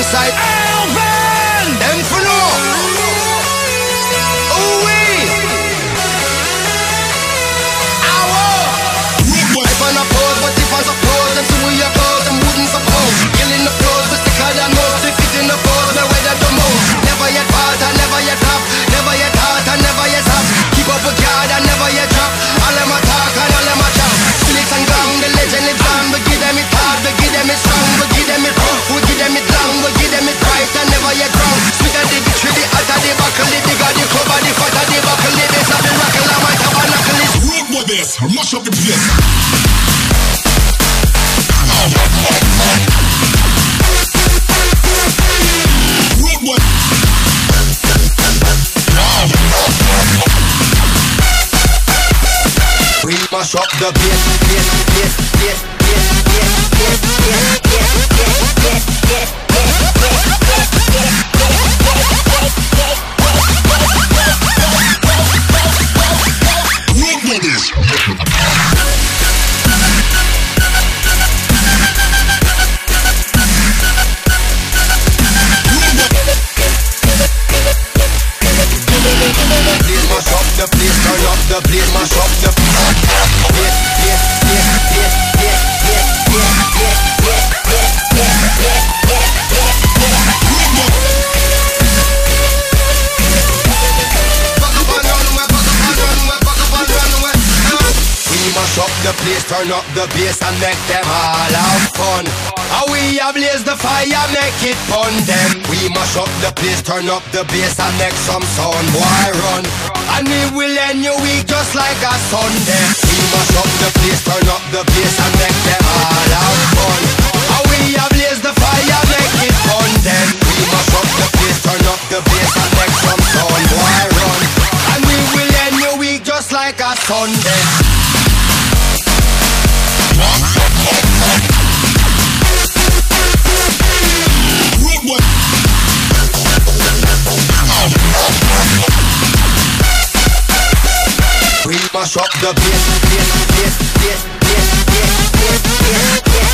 inside. mash up the place. mash the bass, bass, bass, bass, bass, bass, bass, bass, bass, bass, bass, bass. Yeah. mash up the place, turn up the bass and make them all have fun. How we blaze the fire, make it fun them. We mash up the place, turn up the bass and make some sound. Why run? And we will end your week just like a Sunday. We mash up the place, turn up the bass and make them all We must rock the bass, bass, bass, bass, bass, bass, bass, bass.